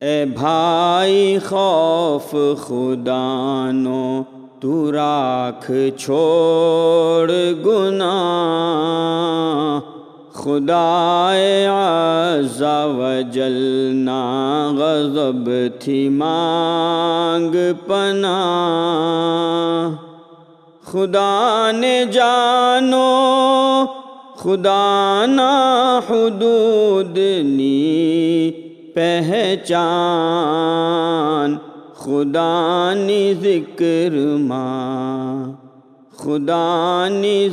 اے بھائی خوف خدا نو تو راکھ چھوڑ گناہ۔ خدا عز و جلنا، غضب تھی مانگ پنا۔ خدا نے جانو، خدا نا حدود نی پہچان خدا نی ذکر ماں خدا نی